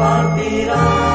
partirá.